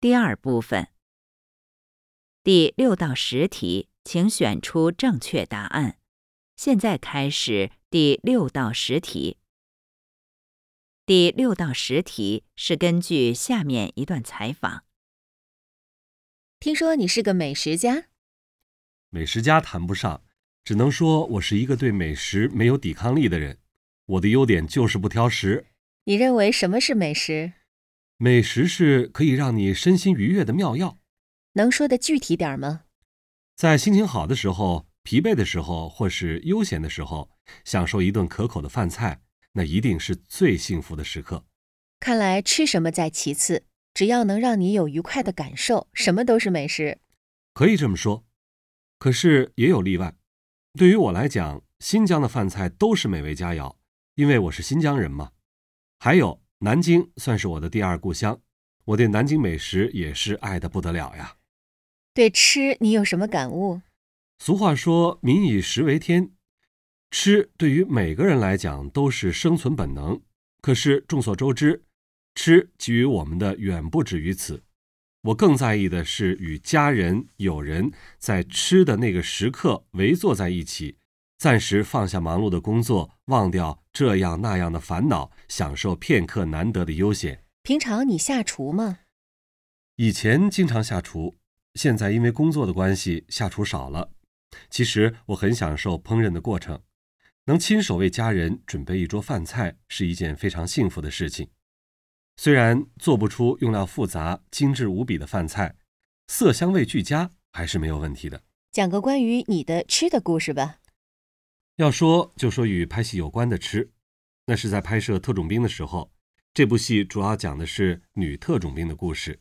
第二部分，第六到十题，请选出正确答案。现在开始第六到十题。第六到十题是根据下面一段采访。听说你是个美食家，美食家谈不上，只能说我是一个对美食没有抵抗力的人。我的优点就是不挑食。你认为什么是美食？美食是可以让你身心愉悦的妙药。能说的具体点吗？在心情好的时候、疲惫的时候，或是悠闲的时候，享受一顿可口的饭菜，那一定是最幸福的时刻。看来吃什么在其次，只要能让你有愉快的感受，什么都是美食。可以这么说，可是也有例外。对于我来讲，新疆的饭菜都是美味佳肴。因为我是新疆人嘛，还有南京算是我的第二故乡，我对南京美食也是爱的不得了呀。对吃你有什么感悟？俗话说“民以食为天”，吃对于每个人来讲都是生存本能。可是众所周知，吃给予我们的远不止于此。我更在意的是与家人、友人在吃的那个时刻围坐在一起。暂时放下忙碌的工作，忘掉这样那样的烦恼，享受片刻难得的悠闲。平常你下厨吗？以前经常下厨，现在因为工作的关系下厨少了。其实我很享受烹饪的过程，能亲手为家人准备一桌饭菜是一件非常幸福的事情。虽然做不出用料复杂、精致无比的饭菜，色香味俱佳还是没有问题的。讲个关于你的吃的故事吧。要说就说与拍戏有关的吃，那是在拍摄《特种兵》的时候。这部戏主要讲的是女特种兵的故事，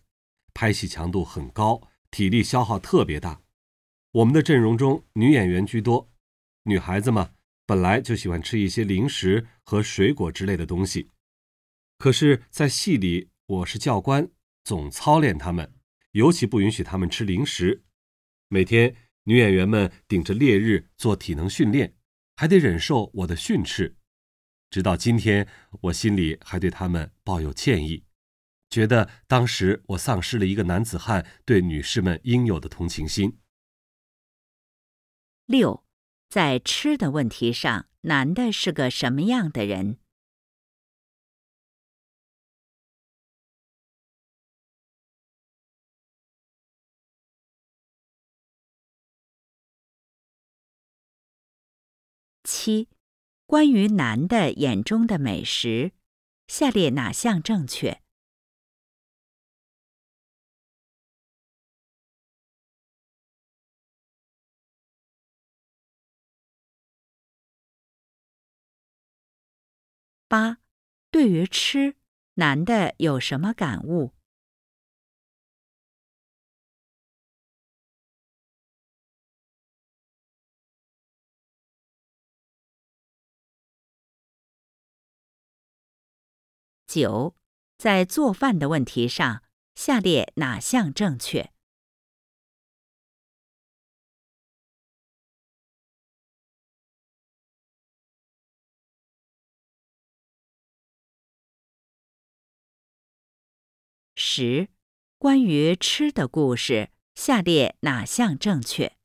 拍戏强度很高，体力消耗特别大。我们的阵容中女演员居多，女孩子嘛，本来就喜欢吃一些零食和水果之类的东西。可是，在戏里我是教官，总操练她们，尤其不允许她们吃零食。每天女演员们顶着烈日做体能训练。还得忍受我的训斥，直到今天，我心里还对他们抱有歉意，觉得当时我丧失了一个男子汉对女士们应有的同情心。六，在吃的问题上，男的是个什么样的人？七，关于男的眼中的美食，下列哪项正确？八，对于吃，男的有什么感悟？九，在做饭的问题上，下列哪项正确？十，关于吃的故事，下列哪项正确？